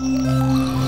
Música